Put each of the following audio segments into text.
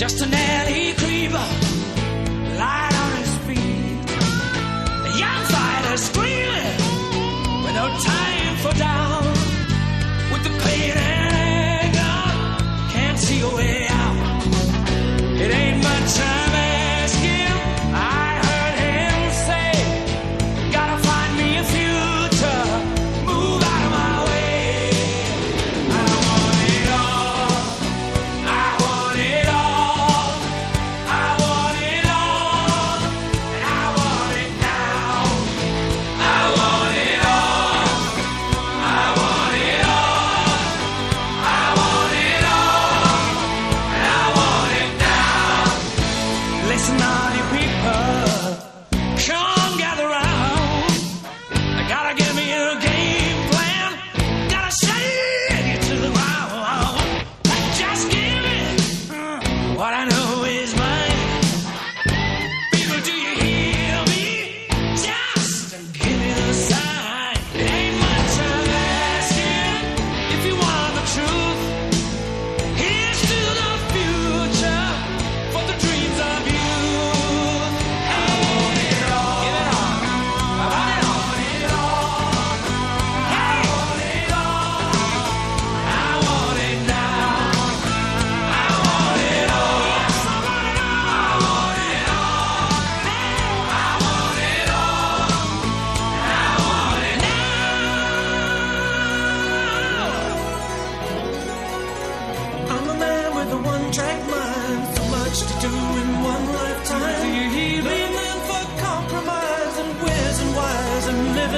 just an alley creeper.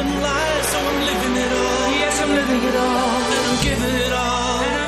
so I'm living it all. Yes, I'm living it all. And I'm giving it all.